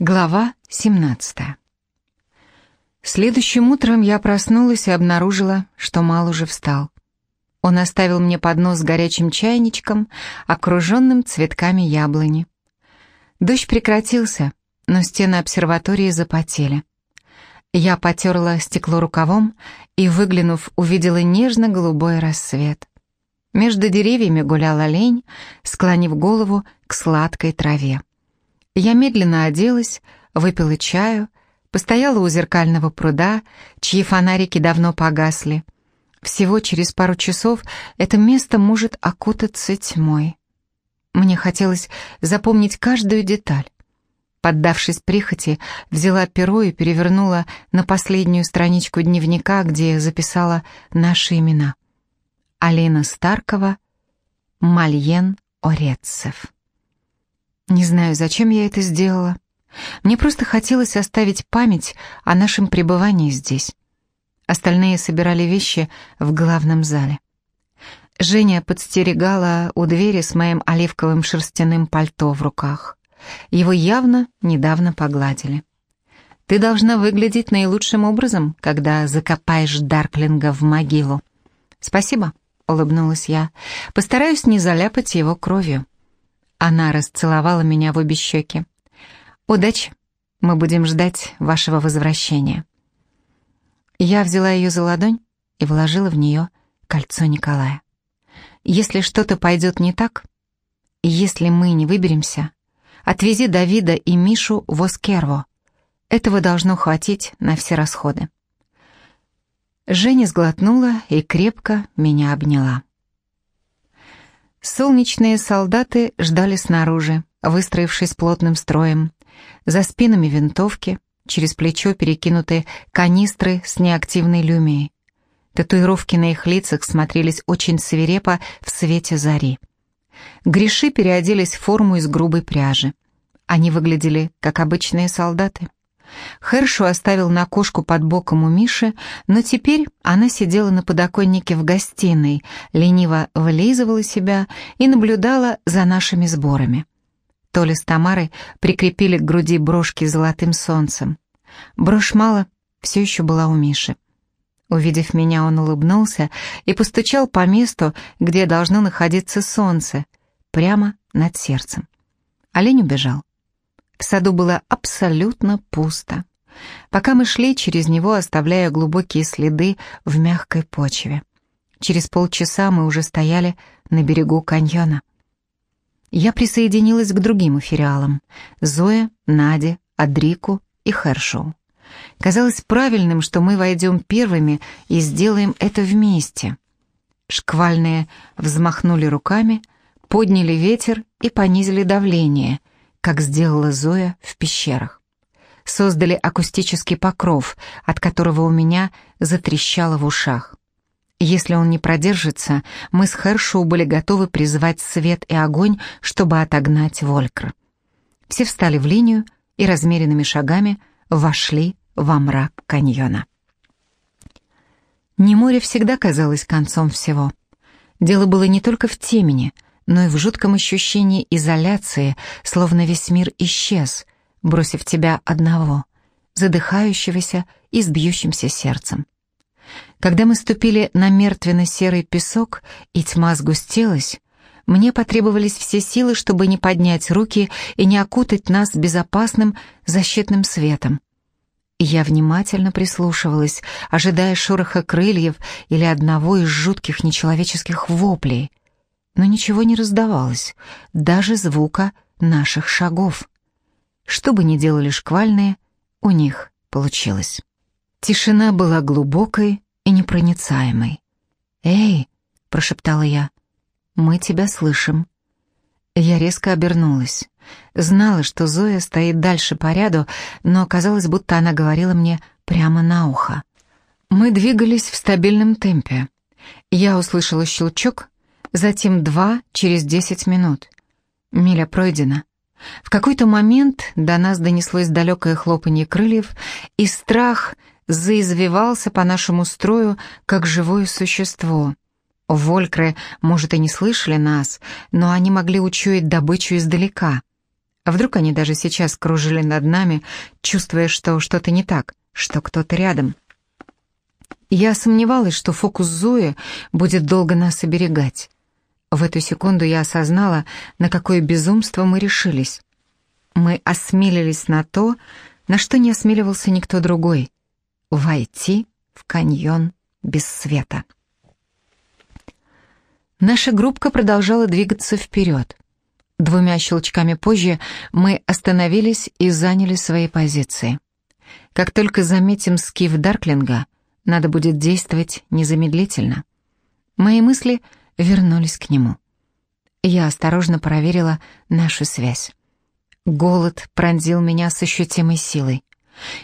Глава 17 Следующим утром я проснулась и обнаружила, что Мал уже встал. Он оставил мне поднос с горячим чайничком, окруженным цветками яблони. Дождь прекратился, но стены обсерватории запотели. Я потерла стекло рукавом и, выглянув, увидела нежно-голубой рассвет. Между деревьями гулял олень, склонив голову к сладкой траве. Я медленно оделась, выпила чаю, постояла у зеркального пруда, чьи фонарики давно погасли. Всего через пару часов это место может окутаться тьмой. Мне хотелось запомнить каждую деталь. Поддавшись прихоти, взяла перо и перевернула на последнюю страничку дневника, где записала наши имена. Алина Старкова, Мальен Орецев. Не знаю, зачем я это сделала. Мне просто хотелось оставить память о нашем пребывании здесь. Остальные собирали вещи в главном зале. Женя подстерегала у двери с моим оливковым шерстяным пальто в руках. Его явно недавно погладили. «Ты должна выглядеть наилучшим образом, когда закопаешь Дарклинга в могилу». «Спасибо», — улыбнулась я. «Постараюсь не заляпать его кровью». Она расцеловала меня в обе щеки. «Удачи! Мы будем ждать вашего возвращения». Я взяла ее за ладонь и вложила в нее кольцо Николая. «Если что-то пойдет не так, если мы не выберемся, отвези Давида и Мишу в Оскерво. Этого должно хватить на все расходы». Женя сглотнула и крепко меня обняла. Солнечные солдаты ждали снаружи, выстроившись плотным строем. За спинами винтовки, через плечо перекинуты канистры с неактивной люмией. Татуировки на их лицах смотрелись очень свирепо в свете зари. Гриши переоделись в форму из грубой пряжи. Они выглядели как обычные солдаты. Хершу оставил на кошку под боком у Миши, но теперь она сидела на подоконнике в гостиной, лениво вылизывала себя и наблюдала за нашими сборами. Толя с Тамарой прикрепили к груди брошки с золотым солнцем. Брошь мало все еще была у Миши. Увидев меня, он улыбнулся и постучал по месту, где должно находиться солнце, прямо над сердцем. Олень убежал. В саду было абсолютно пусто. Пока мы шли через него, оставляя глубокие следы в мягкой почве. Через полчаса мы уже стояли на берегу каньона. Я присоединилась к другим эфириалам — Зое, Наде, Адрику и Хершоу. Казалось правильным, что мы войдем первыми и сделаем это вместе. Шквальные взмахнули руками, подняли ветер и понизили давление, как сделала Зоя в пещерах. Создали акустический покров, от которого у меня затрещало в ушах. Если он не продержится, мы с Хершоу были готовы призвать свет и огонь, чтобы отогнать Волькра. Все встали в линию и размеренными шагами вошли во мрак каньона. Не море всегда казалось концом всего. Дело было не только в темени — но и в жутком ощущении изоляции, словно весь мир исчез, бросив тебя одного, задыхающегося и с бьющимся сердцем. Когда мы ступили на мертвенно-серый песок, и тьма сгустилась, мне потребовались все силы, чтобы не поднять руки и не окутать нас безопасным защитным светом. Я внимательно прислушивалась, ожидая шороха крыльев или одного из жутких нечеловеческих воплей но ничего не раздавалось, даже звука наших шагов. Что бы ни делали шквальные, у них получилось. Тишина была глубокой и непроницаемой. «Эй!» — прошептала я. «Мы тебя слышим». Я резко обернулась. Знала, что Зоя стоит дальше по ряду, но казалось, будто она говорила мне прямо на ухо. Мы двигались в стабильном темпе. Я услышала щелчок, затем два через десять минут. Миля пройдена. В какой-то момент до нас донеслось далекое хлопанье крыльев, и страх заизвивался по нашему строю, как живое существо. Волькры, может, и не слышали нас, но они могли учуять добычу издалека. А вдруг они даже сейчас кружили над нами, чувствуя, что что-то не так, что кто-то рядом. Я сомневалась, что фокус Зои будет долго нас оберегать. В эту секунду я осознала, на какое безумство мы решились. Мы осмелились на то, на что не осмеливался никто другой — войти в каньон без света. Наша группка продолжала двигаться вперед. Двумя щелчками позже мы остановились и заняли свои позиции. Как только заметим скиф Дарклинга, надо будет действовать незамедлительно. Мои мысли вернулись к нему. Я осторожно проверила нашу связь. Голод пронзил меня с ощутимой силой.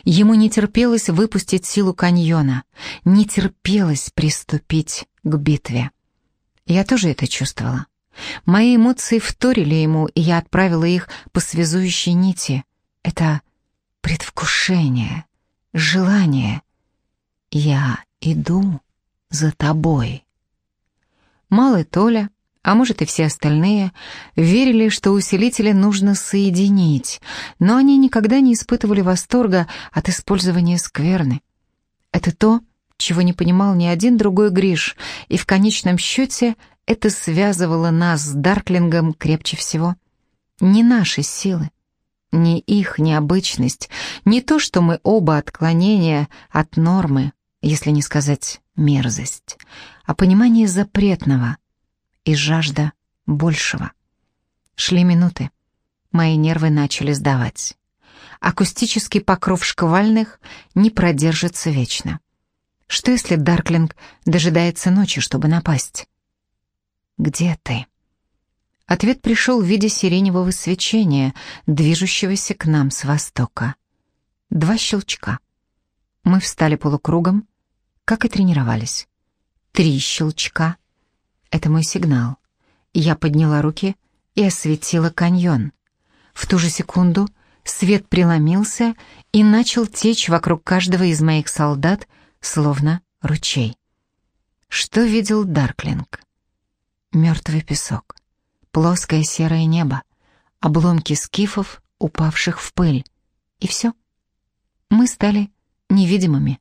Ему не терпелось выпустить силу каньона, не терпелось приступить к битве. Я тоже это чувствовала. Мои эмоции вторили ему, и я отправила их по связующей нити. Это предвкушение, желание. Я иду за тобой. Малый Толя, а может и все остальные, верили, что усилители нужно соединить, но они никогда не испытывали восторга от использования скверны. Это то, чего не понимал ни один другой Гриш, и в конечном счете это связывало нас с Дарклингом крепче всего. Не наши силы, не их необычность, не то, что мы оба отклонения от нормы, если не сказать мерзость, а понимание запретного и жажда большего. Шли минуты. Мои нервы начали сдавать. Акустический покров шквальных не продержится вечно. Что если Дарклинг дожидается ночи, чтобы напасть? «Где ты?» Ответ пришел в виде сиреневого свечения, движущегося к нам с востока. Два щелчка. Мы встали полукругом, как и тренировались. Три щелчка. Это мой сигнал. Я подняла руки и осветила каньон. В ту же секунду свет преломился и начал течь вокруг каждого из моих солдат, словно ручей. Что видел Дарклинг? Мертвый песок, плоское серое небо, обломки скифов, упавших в пыль. И все. Мы стали невидимыми.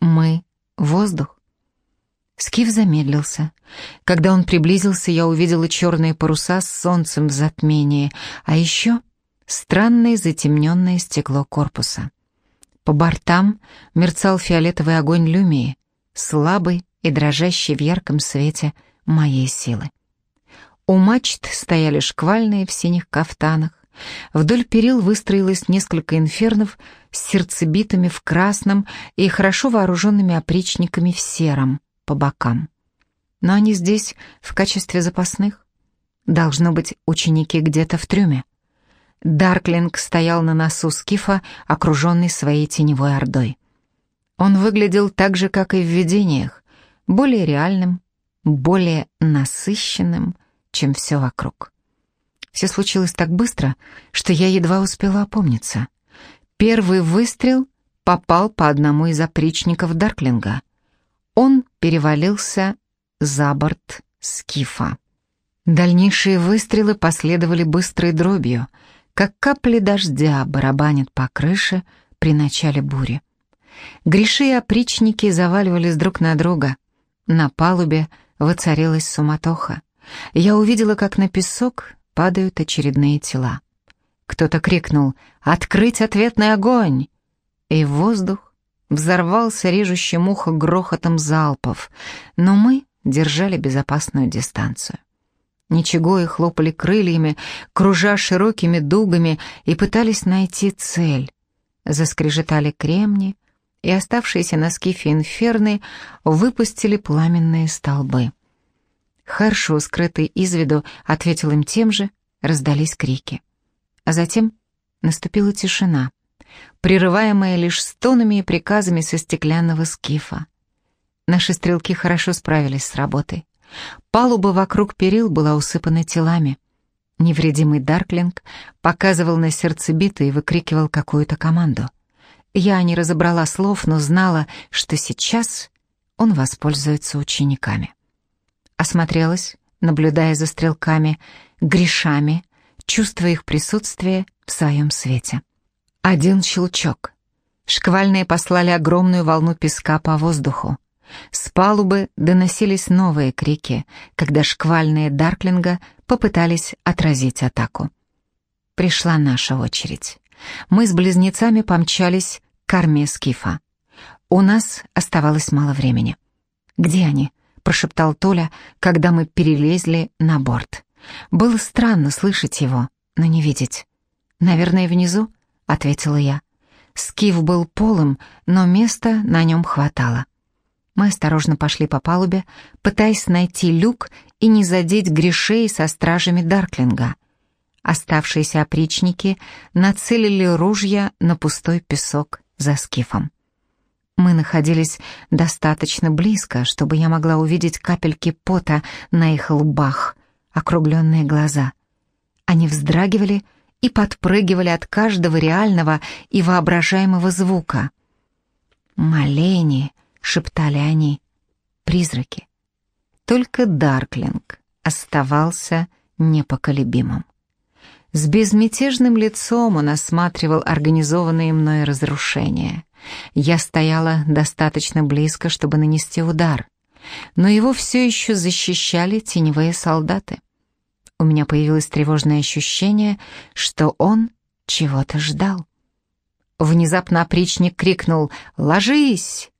Мы — воздух. Скиф замедлился. Когда он приблизился, я увидела черные паруса с солнцем в затмении, а еще странное затемненное стекло корпуса. По бортам мерцал фиолетовый огонь люмии, слабый и дрожащий в ярком свете — моей силы. У мачт стояли шквальные в синих кафтанах. Вдоль перил выстроилось несколько инфернов с сердцебитами в красном и хорошо вооруженными опричниками в сером по бокам. Но они здесь в качестве запасных. Должно быть, ученики где-то в трюме. Дарклинг стоял на носу скифа, окруженный своей теневой ордой. Он выглядел так же, как и в видениях, более реальным, более насыщенным, чем все вокруг. Все случилось так быстро, что я едва успела опомниться. Первый выстрел попал по одному из опричников Дарклинга. Он перевалился за борт скифа. Дальнейшие выстрелы последовали быстрой дробью, как капли дождя барабанят по крыше при начале бури. Гриши и опричники заваливались друг на друга. На палубе воцарилась суматоха. Я увидела, как на песок падают очередные тела. Кто-то крикнул «Открыть ответный огонь!» И воздух взорвался режущим ухо грохотом залпов, но мы держали безопасную дистанцию. Ничего и хлопали крыльями, кружа широкими дугами, и пытались найти цель. Заскрежетали кремни, и оставшиеся на скифе инферны выпустили пламенные столбы. Харшоу, скрытый из виду, ответил им тем же, раздались крики. А затем наступила тишина, прерываемая лишь стонами и приказами со стеклянного скифа. Наши стрелки хорошо справились с работой. Палуба вокруг перил была усыпана телами. Невредимый Дарклинг показывал на сердцебиты и выкрикивал какую-то команду. Я не разобрала слов, но знала, что сейчас он воспользуется учениками. Осмотрелась, наблюдая за стрелками, грешами, чувствуя их присутствие в своем свете. Один щелчок. Шквальные послали огромную волну песка по воздуху. С палубы доносились новые крики, когда шквальные Дарклинга попытались отразить атаку. Пришла наша очередь. Мы с близнецами помчались к корме скифа. У нас оставалось мало времени. «Где они?» — прошептал Толя, когда мы перелезли на борт. Было странно слышать его, но не видеть. «Наверное, внизу?» — ответила я. Скиф был полым, но места на нем хватало. Мы осторожно пошли по палубе, пытаясь найти люк и не задеть грешей со стражами Дарклинга. Оставшиеся опричники нацелили ружья на пустой песок за скифом. Мы находились достаточно близко, чтобы я могла увидеть капельки пота на их лбах, округленные глаза. Они вздрагивали и подпрыгивали от каждого реального и воображаемого звука. «Малени!» — шептали они. «Призраки!» Только Дарклинг оставался непоколебимым. С безмятежным лицом он осматривал организованные мной разрушения. Я стояла достаточно близко, чтобы нанести удар, но его все еще защищали теневые солдаты. У меня появилось тревожное ощущение, что он чего-то ждал. Внезапно опричник крикнул «Ложись!».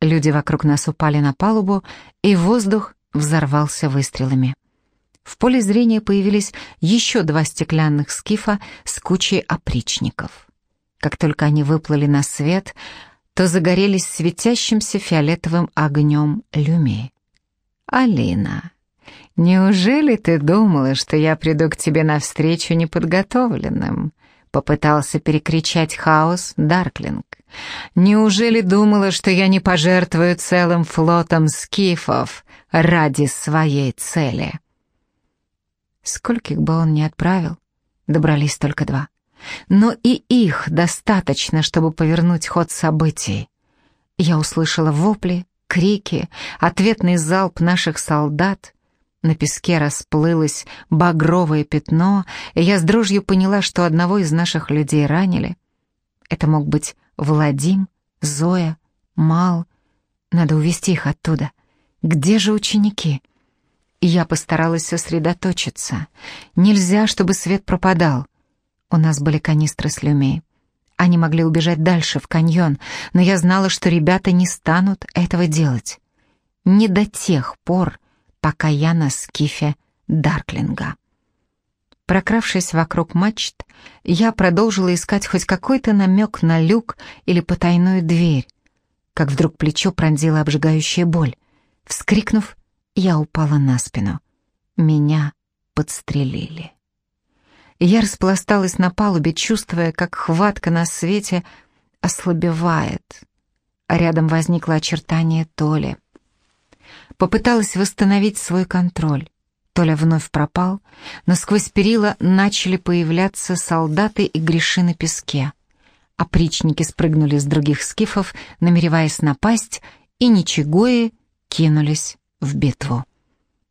Люди вокруг нас упали на палубу, и воздух взорвался выстрелами. В поле зрения появились еще два стеклянных скифа с кучей опричников. Как только они выплыли на свет, то загорелись светящимся фиолетовым огнем люми. «Алина, неужели ты думала, что я приду к тебе навстречу неподготовленным?» Попытался перекричать хаос Дарклинг. «Неужели думала, что я не пожертвую целым флотом скифов ради своей цели?» Скольких бы он ни отправил, добрались только два. Но и их достаточно, чтобы повернуть ход событий. Я услышала вопли, крики, ответный залп наших солдат. На песке расплылось багровое пятно, и я с дрожью поняла, что одного из наших людей ранили. Это мог быть Владим, Зоя, Мал. Надо увести их оттуда. Где же ученики? Я постаралась сосредоточиться. Нельзя, чтобы свет пропадал. У нас были канистры с люмей. Они могли убежать дальше, в каньон, но я знала, что ребята не станут этого делать. Не до тех пор, пока я на скифе Дарклинга. Прокравшись вокруг мачт, я продолжила искать хоть какой-то намек на люк или потайную дверь, как вдруг плечо пронзила обжигающая боль. Вскрикнув, я упала на спину. Меня подстрелили. Я распласталась на палубе, чувствуя, как хватка на свете ослабевает. А рядом возникло очертание Толи. Попыталась восстановить свой контроль. Толя вновь пропал, но сквозь перила начали появляться солдаты и греши на песке. Опричники спрыгнули с других скифов, намереваясь напасть, и ничегои кинулись в битву.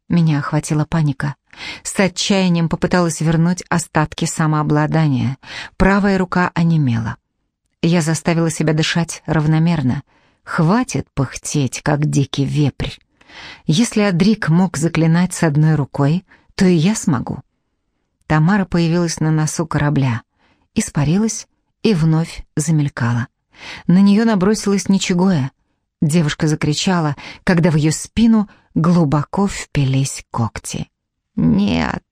Меня охватила паника. С отчаянием попыталась вернуть остатки самообладания. Правая рука онемела. Я заставила себя дышать равномерно. Хватит пыхтеть, как дикий вепрь. Если Адрик мог заклинать с одной рукой, то и я смогу. Тамара появилась на носу корабля, испарилась и вновь замелькала. На нее набросилась ничегоя. Девушка закричала, когда в ее спину глубоко впились когти. «Нет!»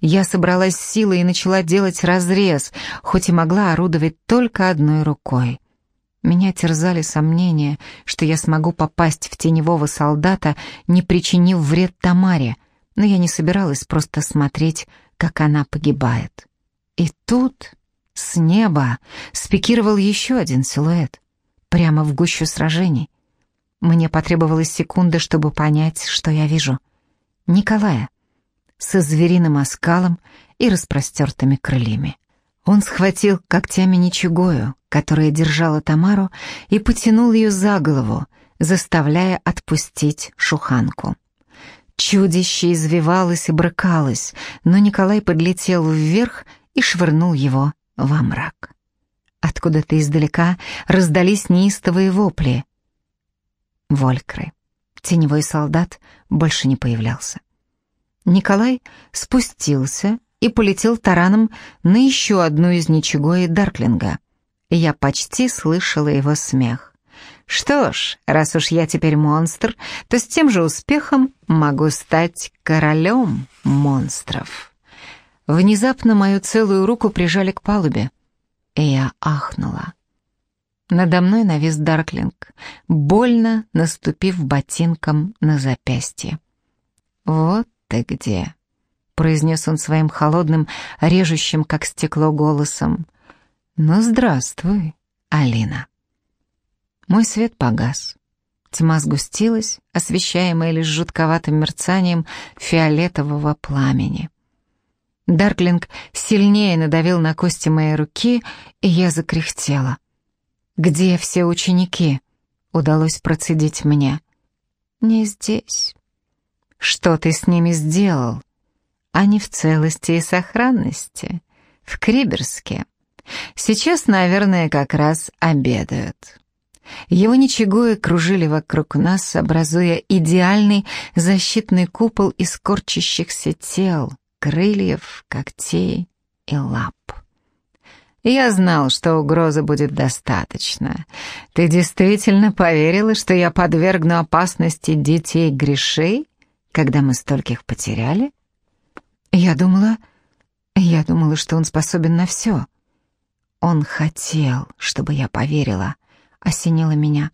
Я собралась силой и начала делать разрез, хоть и могла орудовать только одной рукой. Меня терзали сомнения, что я смогу попасть в теневого солдата, не причинив вред Тамаре, но я не собиралась просто смотреть, как она погибает. И тут с неба спикировал еще один силуэт прямо в гущу сражений. Мне потребовалась секунда, чтобы понять, что я вижу. Николая со звериным оскалом и распростертыми крыльями. Он схватил когтями ничегою, которая держала Тамару, и потянул ее за голову, заставляя отпустить шуханку. Чудище извивалось и брыкалось, но Николай подлетел вверх и швырнул его во мрак. Откуда-то издалека раздались неистовые вопли. Волькры. Теневой солдат больше не появлялся. Николай спустился и полетел тараном на еще одну из ничего и Дарклинга. Я почти слышала его смех. Что ж, раз уж я теперь монстр, то с тем же успехом могу стать королем монстров. Внезапно мою целую руку прижали к палубе, и я ахнула. Надо мной навис Дарклинг, больно наступив ботинком на запястье. «Вот ты где!» — произнес он своим холодным, режущим, как стекло, голосом. «Ну, здравствуй, Алина». Мой свет погас. Тьма сгустилась, освещаемая лишь жутковатым мерцанием фиолетового пламени. Дарклинг сильнее надавил на кости моей руки, и я закряхтела. «Где все ученики?» — удалось процедить мне. «Не здесь». «Что ты с ними сделал?» «Они в целости и сохранности. В Криберске. Сейчас, наверное, как раз обедают». Его ничегои кружили вокруг нас, образуя идеальный защитный купол из корчащихся тел, крыльев, когтей и лап. Я знал, что угрозы будет достаточно. Ты действительно поверила, что я подвергну опасности детей грешей, когда мы стольких потеряли? Я думала... Я думала, что он способен на все. Он хотел, чтобы я поверила осенило меня.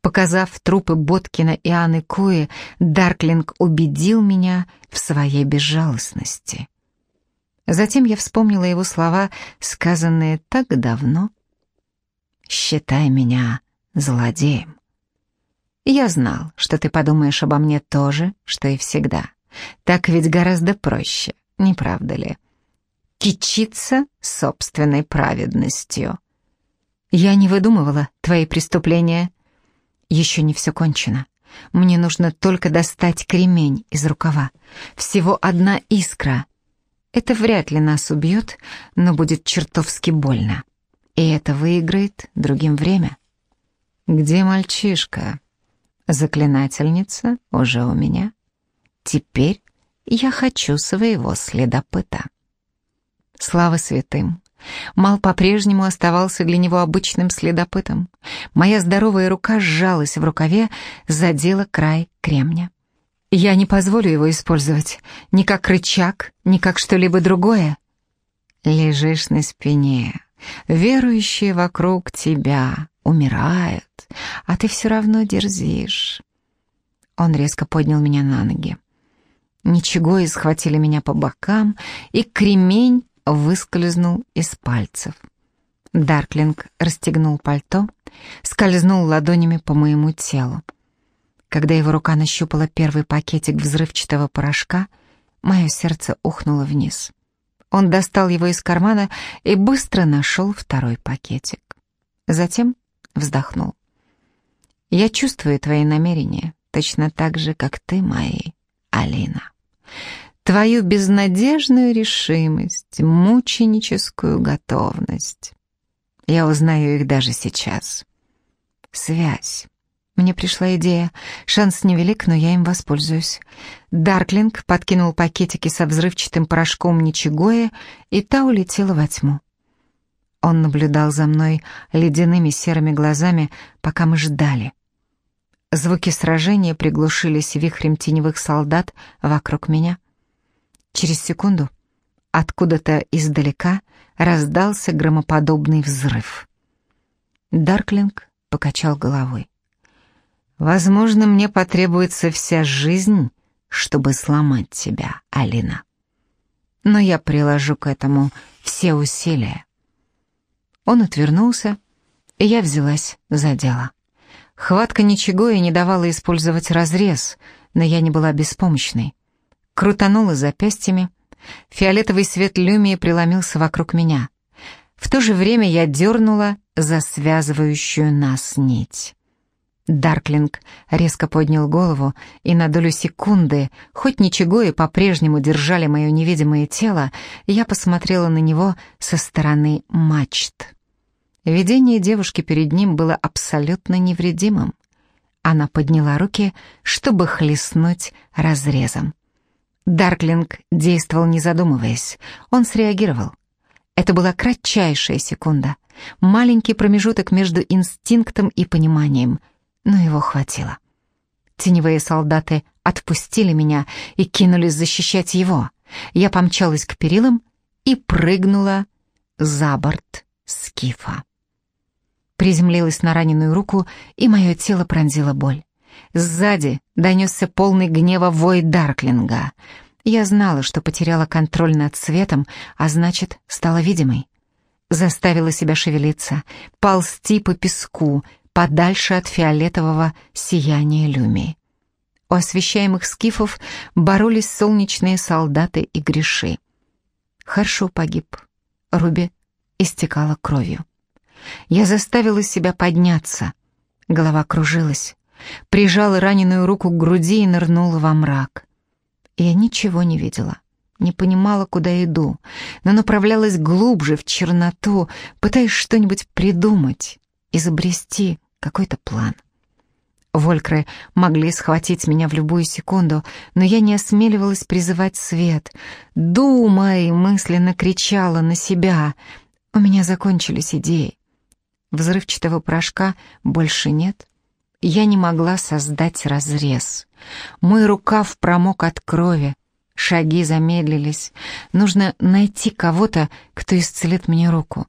Показав трупы Боткина и Анны Куи, Дарклинг убедил меня в своей безжалостности. Затем я вспомнила его слова, сказанные так давно. «Считай меня злодеем». Я знал, что ты подумаешь обо мне тоже, что и всегда. Так ведь гораздо проще, не правда ли? Кичиться собственной праведностью. Я не выдумывала твои преступления. Еще не все кончено. Мне нужно только достать кремень из рукава. Всего одна искра. Это вряд ли нас убьет, но будет чертовски больно. И это выиграет другим время. Где мальчишка? Заклинательница уже у меня. Теперь я хочу своего следопыта. Слава святым! Мал по-прежнему оставался для него обычным следопытом. Моя здоровая рука сжалась в рукаве, задела край кремня. Я не позволю его использовать ни как рычаг, ни как что-либо другое. Лежишь на спине, верующие вокруг тебя умирают, а ты все равно дерзишь. Он резко поднял меня на ноги. Ничего и схватили меня по бокам, и кремень выскользнул из пальцев. Дарклинг расстегнул пальто, скользнул ладонями по моему телу. Когда его рука нащупала первый пакетик взрывчатого порошка, мое сердце ухнуло вниз. Он достал его из кармана и быстро нашел второй пакетик. Затем вздохнул. «Я чувствую твои намерения, точно так же, как ты мои, Алина твою безнадежную решимость, мученическую готовность. Я узнаю их даже сейчас. Связь. Мне пришла идея. Шанс невелик, но я им воспользуюсь. Дарклинг подкинул пакетики со взрывчатым порошком Ничегоя, и та улетела во тьму. Он наблюдал за мной ледяными серыми глазами, пока мы ждали. Звуки сражения приглушились вихрем теневых солдат вокруг меня. Через секунду откуда-то издалека раздался громоподобный взрыв. Дарклинг покачал головой. «Возможно, мне потребуется вся жизнь, чтобы сломать тебя, Алина. Но я приложу к этому все усилия». Он отвернулся, и я взялась за дело. Хватка ничего и не давала использовать разрез, но я не была беспомощной крутанула запястьями. Фиолетовый свет люмии преломился вокруг меня. В то же время я дернула за связывающую нас нить. Дарклинг резко поднял голову, и на долю секунды, хоть ничего и по-прежнему держали мое невидимое тело, я посмотрела на него со стороны мачт. Видение девушки перед ним было абсолютно невредимым. Она подняла руки, чтобы хлестнуть разрезом. Дарклинг действовал не задумываясь, он среагировал. Это была кратчайшая секунда, маленький промежуток между инстинктом и пониманием — но его хватило. Теневые солдаты отпустили меня и кинулись защищать его. Я помчалась к перилам и прыгнула за борт скифа. Приземлилась на раненую руку, и мое тело пронзила боль. Сзади донесся полный гнева вой Дарклинга. Я знала, что потеряла контроль над светом, а значит, стала видимой. Заставила себя шевелиться, ползти по песку, подальше от фиолетового сияния люмии. У освещаемых скифов боролись солнечные солдаты и греши. Харшо погиб. Руби истекала кровью. Я заставила себя подняться. Голова кружилась. Прижала раненую руку к груди и нырнула во мрак. Я ничего не видела. Не понимала, куда иду, но направлялась глубже, в черноту, пытаясь что-нибудь придумать, изобрести, какой-то план. Волькры могли схватить меня в любую секунду, но я не осмеливалась призывать свет. «Думай!» — мысленно кричала на себя. У меня закончились идеи. Взрывчатого порошка больше нет. Я не могла создать разрез. Мой рукав промок от крови. Шаги замедлились. Нужно найти кого-то, кто исцелит мне руку.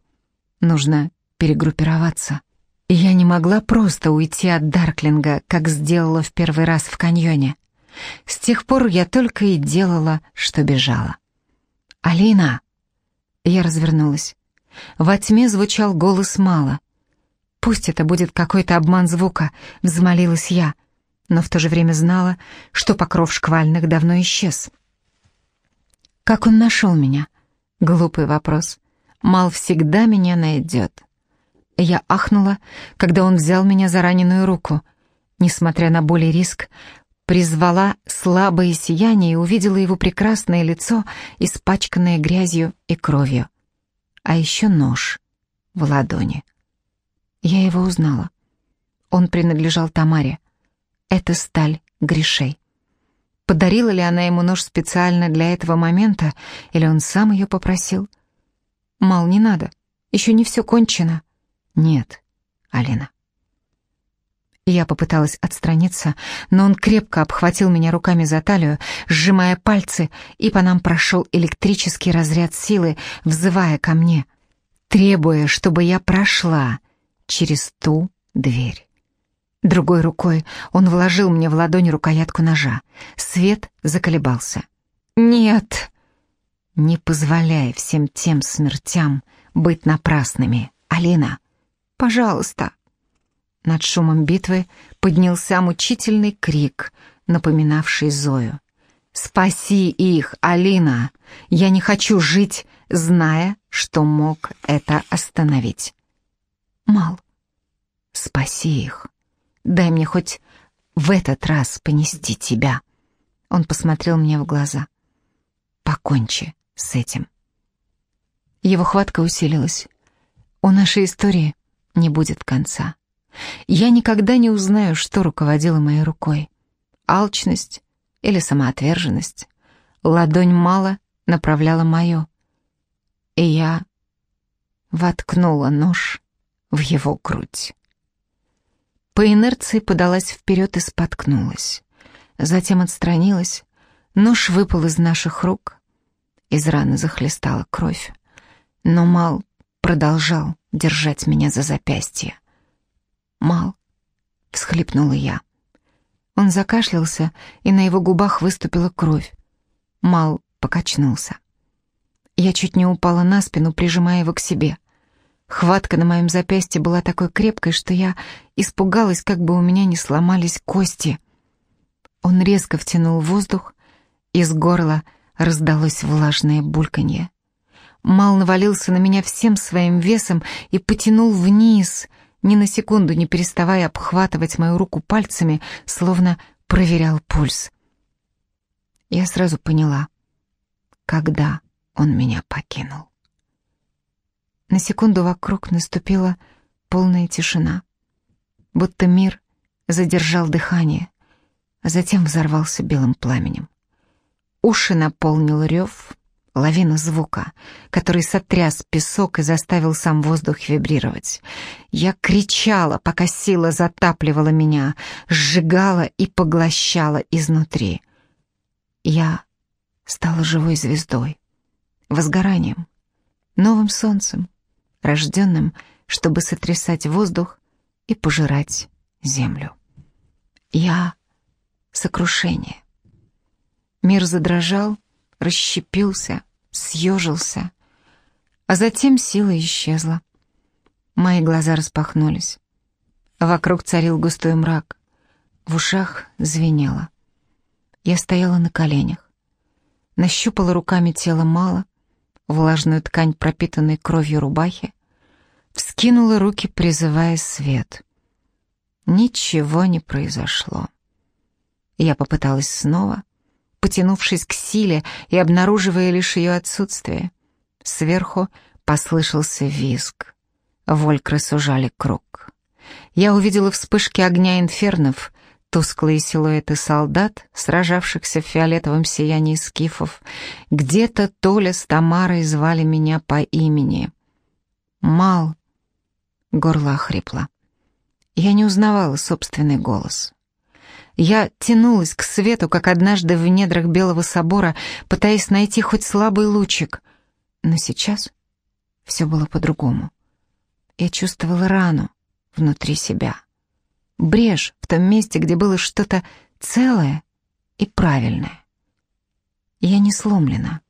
Нужно перегруппироваться. Я не могла просто уйти от Дарклинга, как сделала в первый раз в каньоне. С тех пор я только и делала, что бежала. «Алина!» Я развернулась. Во тьме звучал голос Мала. «Пусть это будет какой-то обман звука», — взмолилась я, но в то же время знала, что покров шквальных давно исчез. «Как он нашел меня?» Глупый вопрос. Мал всегда меня найдет. Я ахнула, когда он взял меня за раненую руку. Несмотря на боль и риск, призвала слабое сияние и увидела его прекрасное лицо, испачканное грязью и кровью. А еще нож в ладони. Я его узнала. Он принадлежал Тамаре. Это сталь грешей. Подарила ли она ему нож специально для этого момента, или он сам ее попросил? Мал, не надо, еще не все кончено. «Нет, Алина». Я попыталась отстраниться, но он крепко обхватил меня руками за талию, сжимая пальцы, и по нам прошел электрический разряд силы, взывая ко мне, требуя, чтобы я прошла через ту дверь. Другой рукой он вложил мне в ладонь рукоятку ножа. Свет заколебался. «Нет!» «Не позволяй всем тем смертям быть напрасными, Алина!» Пожалуйста!» Над шумом битвы поднялся мучительный крик, напоминавший Зою. «Спаси их, Алина! Я не хочу жить, зная, что мог это остановить!» «Мал, спаси их! Дай мне хоть в этот раз понести тебя!» Он посмотрел мне в глаза. «Покончи с этим!» Его хватка усилилась. У нашей истории не будет конца. Я никогда не узнаю, что руководило моей рукой. Алчность или самоотверженность. Ладонь мало направляла мою. И я воткнула нож в его грудь. По инерции подалась вперед и споткнулась. Затем отстранилась. Нож выпал из наших рук. Из раны захлестала кровь. Но Мал продолжал держать меня за запястье. «Мал», — всхлипнула я. Он закашлялся, и на его губах выступила кровь. Мал покачнулся. Я чуть не упала на спину, прижимая его к себе. Хватка на моем запястье была такой крепкой, что я испугалась, как бы у меня не сломались кости. Он резко втянул воздух, из горла раздалось влажное бульканье. Мал навалился на меня всем своим весом и потянул вниз, ни на секунду не переставая обхватывать мою руку пальцами, словно проверял пульс. Я сразу поняла, когда он меня покинул. На секунду вокруг наступила полная тишина, будто мир задержал дыхание, а затем взорвался белым пламенем. Уши наполнил рев, лавина звука, который сотряс песок и заставил сам воздух вибрировать. Я кричала, пока сила затапливала меня, сжигала и поглощала изнутри. Я стала живой звездой, возгоранием, новым солнцем, рожденным, чтобы сотрясать воздух и пожирать землю. Я — сокрушение. Мир задрожал, расщепился, съежился, а затем сила исчезла. Мои глаза распахнулись. Вокруг царил густой мрак, в ушах звенело. Я стояла на коленях, нащупала руками тело мало, влажную ткань пропитанной кровью рубахи, вскинула руки, призывая свет. Ничего не произошло. Я попыталась снова, потянувшись к силе и обнаруживая лишь ее отсутствие. Сверху послышался визг. Волькры сужали круг. Я увидела вспышки огня инфернов, тусклые силуэты солдат, сражавшихся в фиолетовом сиянии скифов. Где-то Толя с Тамарой звали меня по имени. Мал. Горло охрипло. Я не узнавала собственный голос. Я тянулась к свету, как однажды в недрах Белого собора, пытаясь найти хоть слабый лучик. Но сейчас все было по-другому. Я чувствовала рану внутри себя. Брешь в том месте, где было что-то целое и правильное. Я не сломлена.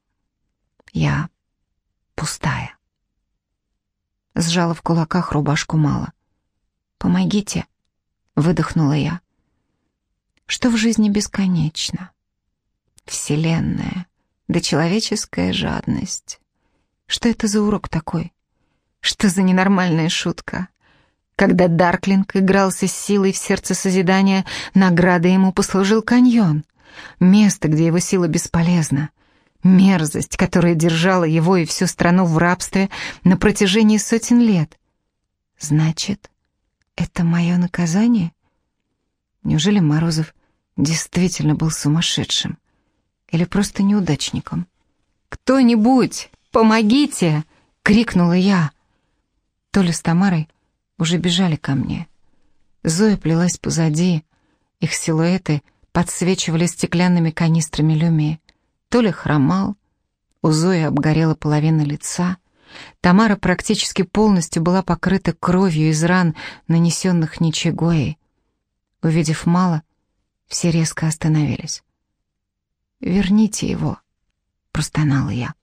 Я пустая. Сжала в кулаках рубашку мало. «Помогите!» — выдохнула я что в жизни бесконечно. Вселенная, да человеческая жадность. Что это за урок такой? Что за ненормальная шутка? Когда Дарклинг игрался с силой в сердце созидания, наградой ему послужил каньон. Место, где его сила бесполезна. Мерзость, которая держала его и всю страну в рабстве на протяжении сотен лет. Значит, это мое наказание? Неужели Морозов действительно был сумасшедшим? Или просто неудачником? «Кто-нибудь, помогите!» — крикнула я. Толя с Тамарой уже бежали ко мне. Зоя плелась позади, их силуэты подсвечивали стеклянными канистрами люмии. Толя хромал, у Зои обгорела половина лица. Тамара практически полностью была покрыта кровью из ран, нанесенных Ничегоей. Увидев мало, все резко остановились. «Верните его», — простонала я.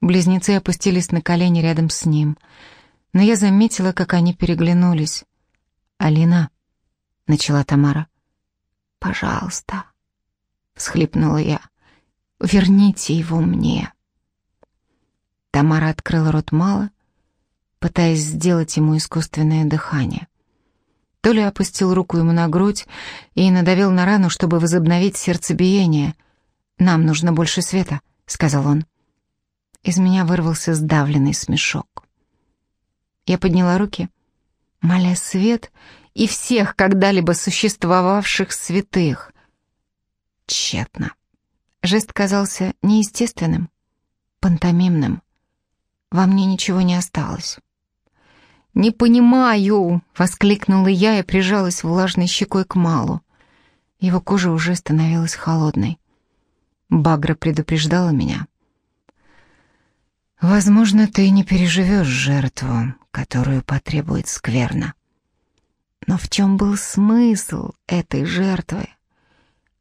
Близнецы опустились на колени рядом с ним, но я заметила, как они переглянулись. «Алина», — начала Тамара. «Пожалуйста», — всхлипнула я, — «верните его мне». Тамара открыла рот мало, пытаясь сделать ему искусственное дыхание. Толя опустил руку ему на грудь и надавил на рану, чтобы возобновить сердцебиение. «Нам нужно больше света», — сказал он. Из меня вырвался сдавленный смешок. Я подняла руки, моля свет и всех когда-либо существовавших святых. Тщетно. Жест казался неестественным, пантомимным. Во мне ничего не осталось. «Не понимаю!» — воскликнула я и прижалась влажной щекой к Малу. Его кожа уже становилась холодной. Багра предупреждала меня. «Возможно, ты не переживешь жертву, которую потребует скверно. Но в чем был смысл этой жертвы?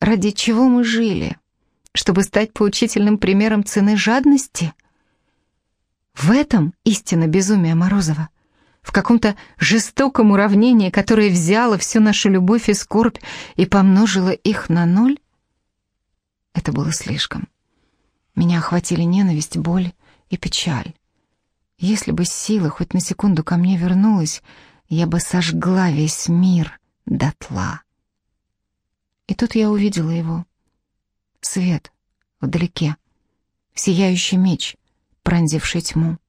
Ради чего мы жили? Чтобы стать поучительным примером цены жадности? В этом истина безумия Морозова в каком-то жестоком уравнении, которое взяло всю нашу любовь и скорбь и помножило их на ноль? Это было слишком. Меня охватили ненависть, боль и печаль. Если бы сила хоть на секунду ко мне вернулась, я бы сожгла весь мир дотла. И тут я увидела его. Свет вдалеке, сияющий меч, пронзивший тьму.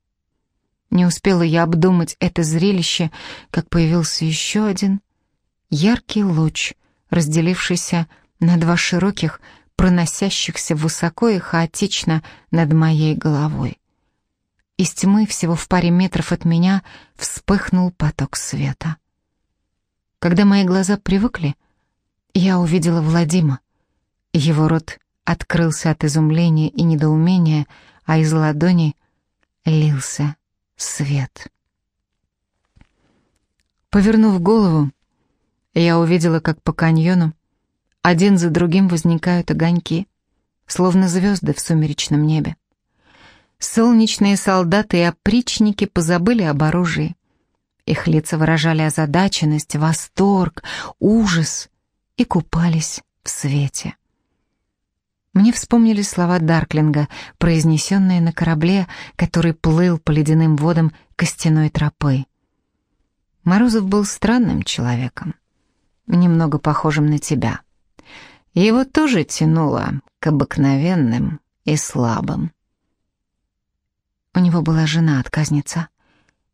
Не успела я обдумать это зрелище, как появился еще один яркий луч, разделившийся на два широких, проносящихся высоко и хаотично над моей головой. Из тьмы всего в паре метров от меня вспыхнул поток света. Когда мои глаза привыкли, я увидела Владима. Его рот открылся от изумления и недоумения, а из ладони лился свет. Повернув голову, я увидела, как по каньону один за другим возникают огоньки, словно звезды в сумеречном небе. Солнечные солдаты и опричники позабыли об оружии. Их лица выражали озадаченность, восторг, ужас и купались в свете. Мне вспомнили слова Дарклинга, произнесенные на корабле, который плыл по ледяным водам костяной тропы. Морозов был странным человеком, немного похожим на тебя. Его тоже тянуло к обыкновенным и слабым. У него была жена-отказница,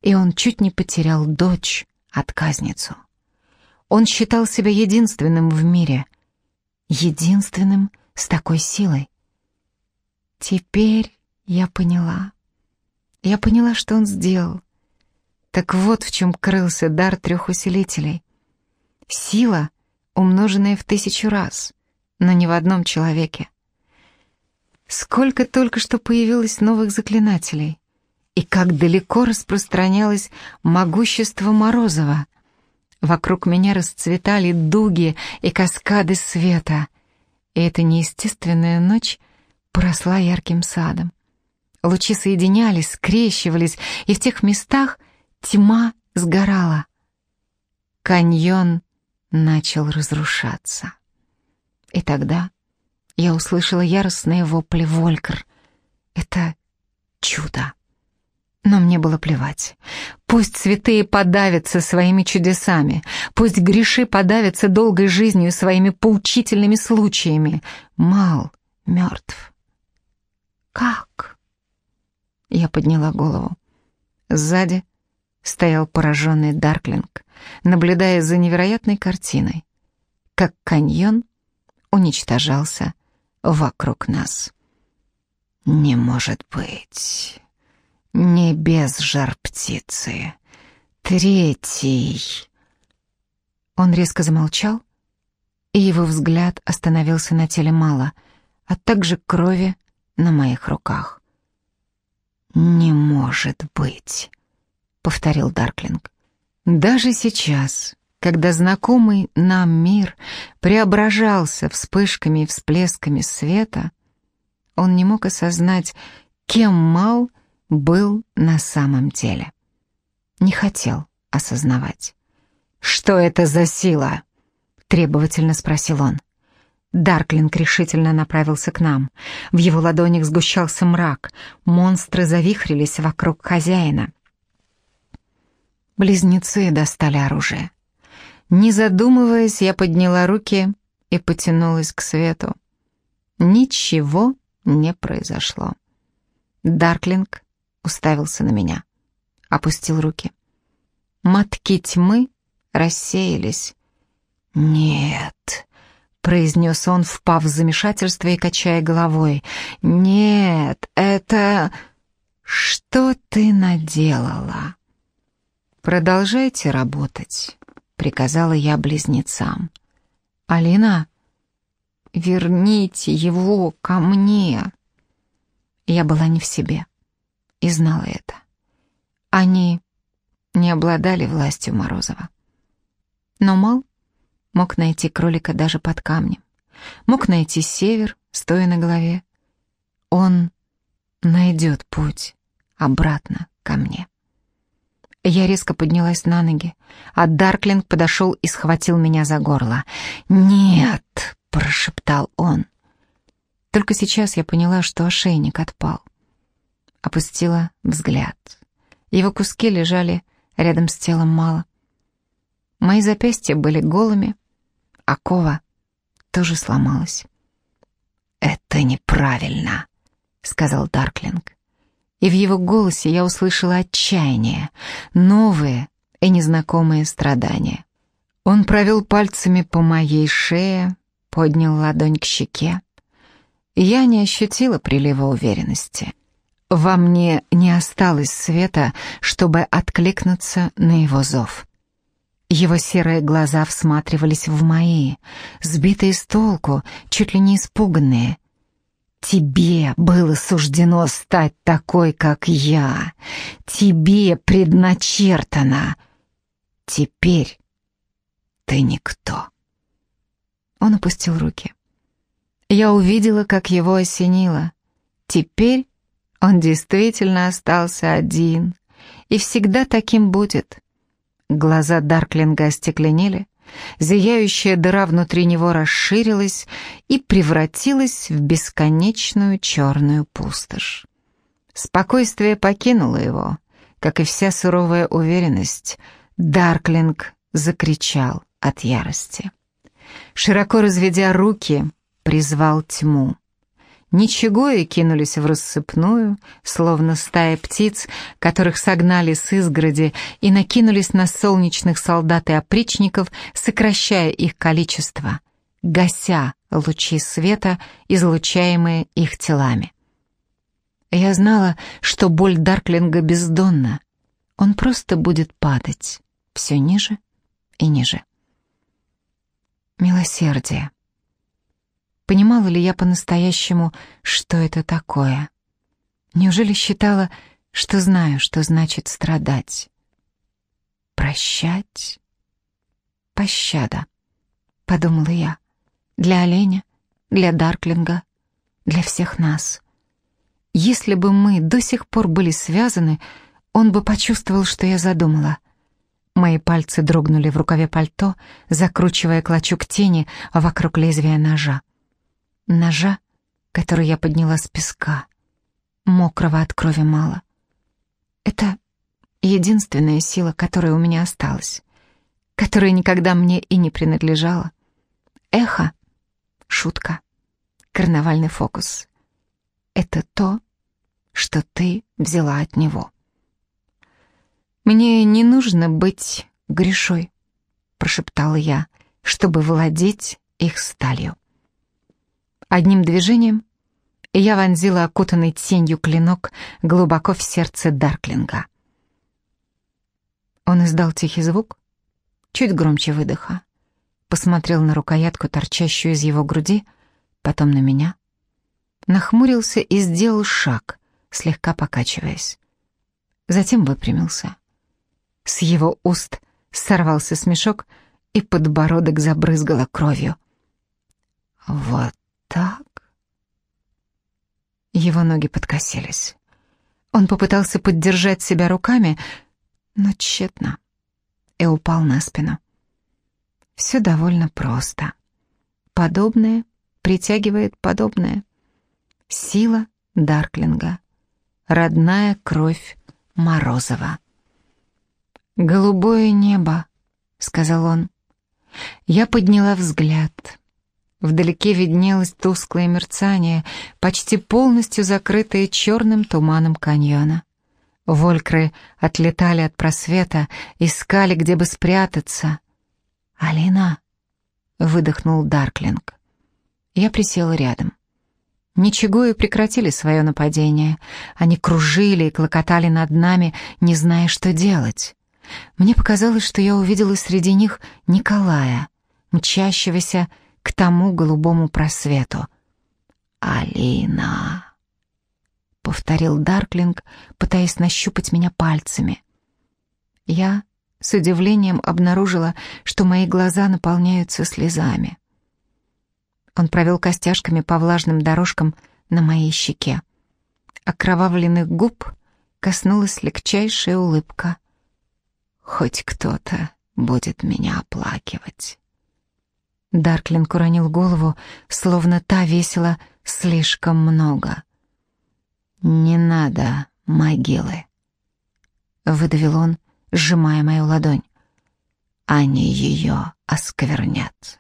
и он чуть не потерял дочь-отказницу. Он считал себя единственным в мире, единственным с такой силой. Теперь я поняла. Я поняла, что он сделал. Так вот в чем крылся дар трех усилителей. Сила, умноженная в тысячу раз, но не в одном человеке. Сколько только что появилось новых заклинателей, и как далеко распространялось могущество Морозова. Вокруг меня расцветали дуги и каскады света, и эта неестественная ночь поросла ярким садом. Лучи соединялись, скрещивались, и в тех местах тьма сгорала. Каньон начал разрушаться. И тогда я услышала яростные вопли Волькер. Это чудо. Но мне было плевать. Пусть святые подавятся своими чудесами, пусть греши подавятся долгой жизнью своими поучительными случаями. Мал мертв. Как? Я подняла голову. Сзади стоял пораженный Дарклинг, наблюдая за невероятной картиной, как каньон уничтожался вокруг нас. «Не может быть. Не без жар-птицы. Третий». Он резко замолчал, и его взгляд остановился на теле Мала, а также крови на моих руках. «Не может быть», — повторил Дарклинг. «Даже сейчас, когда знакомый нам мир преображался вспышками и всплесками света, он не мог осознать, кем Мал был на самом деле. Не хотел осознавать. «Что это за сила?» — требовательно спросил он. Дарклинг решительно направился к нам. В его ладонях сгущался мрак. Монстры завихрились вокруг хозяина. Близнецы достали оружие. Не задумываясь, я подняла руки и потянулась к свету. Ничего не произошло. Дарклинг уставился на меня, опустил руки. Матки тьмы рассеялись. «Нет», — произнес он, впав в замешательство и качая головой. «Нет, это... Что ты наделала?» «Продолжайте работать» приказала я близнецам. «Алина, верните его ко мне!» Я была не в себе и знала это. Они не обладали властью Морозова. Но Мал мог найти кролика даже под камнем, мог найти север, стоя на голове. Он найдет путь обратно ко мне. Я резко поднялась на ноги, а Дарклинг подошел и схватил меня за горло. «Нет!» — прошептал он. Только сейчас я поняла, что ошейник отпал. Опустила взгляд. Его куски лежали рядом с телом Мала. Мои запястья были голыми, а кова тоже сломалась. «Это неправильно», — сказал Дарклинг. И в его голосе я услышала отчаяние, новые и незнакомые страдания. Он провел пальцами по моей шее, поднял ладонь к щеке. Я не ощутила прилива уверенности. Во мне не осталось света, чтобы откликнуться на его зов. Его серые глаза всматривались в мои, сбитые с толку, чуть ли не испуганные. «Тебе было суждено стать такой, как я. Тебе предначертано. Теперь ты никто». Он опустил руки. Я увидела, как его осенило. Теперь он действительно остался один и всегда таким будет. Глаза Дарклинга остекленели, зияющая дыра внутри него расширилась и превратилась в бесконечную черную пустошь. Спокойствие покинуло его, как и вся суровая уверенность. Дарклинг закричал от ярости. Широко разведя руки, призвал тьму. Ничего и кинулись в рассыпную, словно стая птиц, которых согнали с изгороди и накинулись на солнечных солдат и опричников, сокращая их количество, гася лучи света, излучаемые их телами. Я знала, что боль Дарклинга бездонна. Он просто будет падать все ниже и ниже. Милосердие. Понимала ли я по-настоящему, что это такое? Неужели считала, что знаю, что значит страдать? Прощать? Пощада, подумала я. Для оленя, для Дарклинга, для всех нас. Если бы мы до сих пор были связаны, он бы почувствовал, что я задумала. Мои пальцы дрогнули в рукаве пальто, закручивая клочок тени вокруг лезвия ножа ножа, который я подняла с песка. Мокрого от крови мало. Это единственная сила, которая у меня осталась, которая никогда мне и не принадлежала. Эхо, шутка, карнавальный фокус. Это то, что ты взяла от него. «Мне не нужно быть грешой», — прошептала я, чтобы владеть их сталью. Одним движением я вонзила окутанный тенью клинок глубоко в сердце Дарклинга. Он издал тихий звук, чуть громче выдоха, посмотрел на рукоятку, торчащую из его груди, потом на меня, нахмурился и сделал шаг, слегка покачиваясь. Затем выпрямился. С его уст сорвался смешок, и подбородок забрызгало кровью. «Вот. Его ноги подкосились. Он попытался поддержать себя руками, но тщетно, и упал на спину. Все довольно просто. Подобное притягивает подобное. Сила Дарклинга, родная кровь Морозова. «Голубое небо», — сказал он. Я подняла взгляд. Вдалеке виднелось тусклое мерцание, почти полностью закрытое черным туманом каньона. Волькры отлетали от просвета, искали, где бы спрятаться. «Алина!» — выдохнул Дарклинг. Я присела рядом. Ничего и прекратили свое нападение. Они кружили и клокотали над нами, не зная, что делать. Мне показалось, что я увидела среди них Николая, мчащегося к тому голубому просвету. «Алина!» — повторил Дарклинг, пытаясь нащупать меня пальцами. Я с удивлением обнаружила, что мои глаза наполняются слезами. Он провел костяшками по влажным дорожкам на моей щеке. Окровавленных губ коснулась легчайшая улыбка. «Хоть кто-то будет меня оплакивать». Дарклинг уронил голову, словно та весила слишком много. «Не надо могилы», — выдавил он, сжимая мою ладонь. не ее осквернят.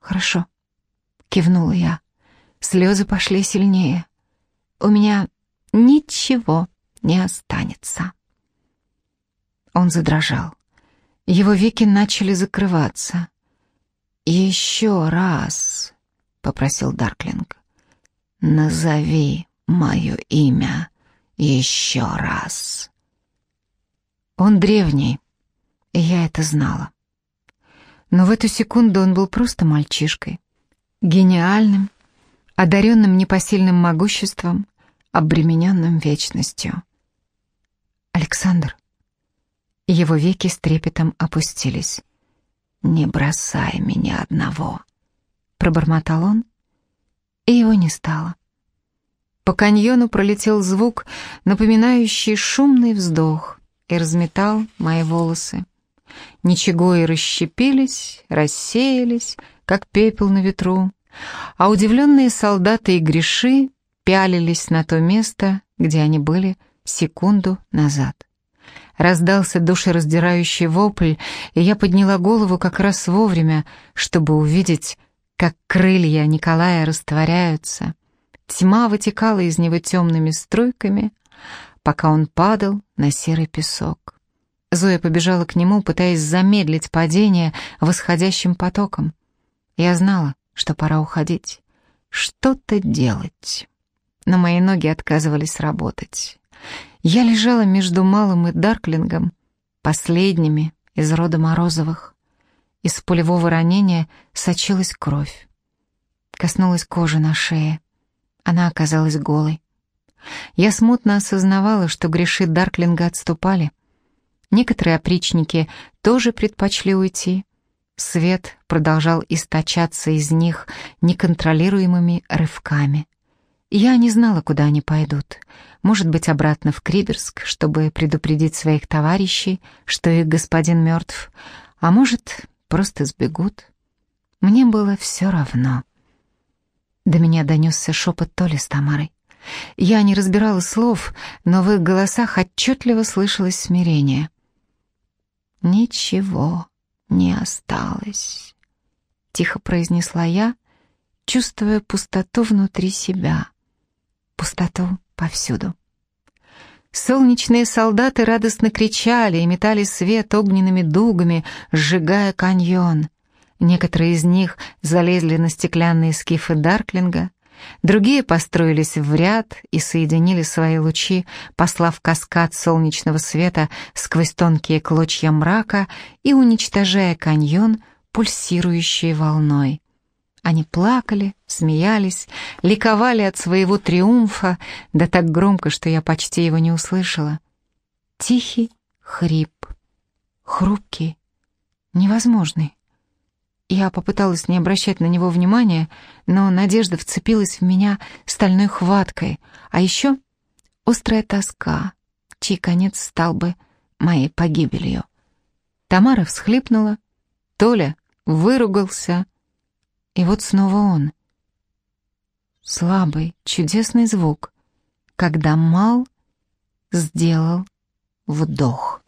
«Хорошо», — кивнула я. Слезы пошли сильнее. «У меня ничего не останется». Он задрожал. Его веки начали закрываться. «Еще раз», — попросил Дарклинг, — «назови мое имя еще раз». Он древний, и я это знала. Но в эту секунду он был просто мальчишкой, гениальным, одаренным непосильным могуществом, обремененным вечностью. Александр. Его веки с трепетом опустились. «Не бросай меня одного», — пробормотал он, и его не стало. По каньону пролетел звук, напоминающий шумный вздох, и разметал мои волосы. Ничего и расщепились, рассеялись, как пепел на ветру, а удивленные солдаты и греши пялились на то место, где они были секунду назад. Раздался душераздирающий вопль, и я подняла голову как раз вовремя, чтобы увидеть, как крылья Николая растворяются. Тьма вытекала из него темными струйками, пока он падал на серый песок. Зоя побежала к нему, пытаясь замедлить падение восходящим потоком. Я знала, что пора уходить, что-то делать. Но мои ноги отказывались работать. Я лежала между Малым и Дарклингом, последними из рода Морозовых. Из пулевого ранения сочилась кровь. Коснулась кожи на шее. Она оказалась голой. Я смутно осознавала, что греши Дарклинга отступали. Некоторые опричники тоже предпочли уйти. Свет продолжал источаться из них неконтролируемыми рывками. Я не знала, куда они пойдут. Может быть, обратно в Криберск, чтобы предупредить своих товарищей, что их господин мертв, а может, просто сбегут. Мне было все равно. До меня донесся шепот Толи с Тамарой. Я не разбирала слов, но в их голосах отчетливо слышалось смирение. «Ничего не осталось», — тихо произнесла я, чувствуя пустоту внутри себя, пустоту повсюду. Солнечные солдаты радостно кричали и метали свет огненными дугами, сжигая каньон. Некоторые из них залезли на стеклянные скифы Дарклинга — Другие построились в ряд и соединили свои лучи, послав каскад солнечного света сквозь тонкие клочья мрака и уничтожая каньон, пульсирующей волной. Они плакали, смеялись, ликовали от своего триумфа, да так громко, что я почти его не услышала. Тихий хрип, хрупкий, невозможный. Я попыталась не обращать на него внимания, но надежда вцепилась в меня стальной хваткой, а еще острая тоска, чей конец стал бы моей погибелью. Тамара всхлипнула, Толя выругался, и вот снова он. Слабый, чудесный звук, когда Мал сделал вдох.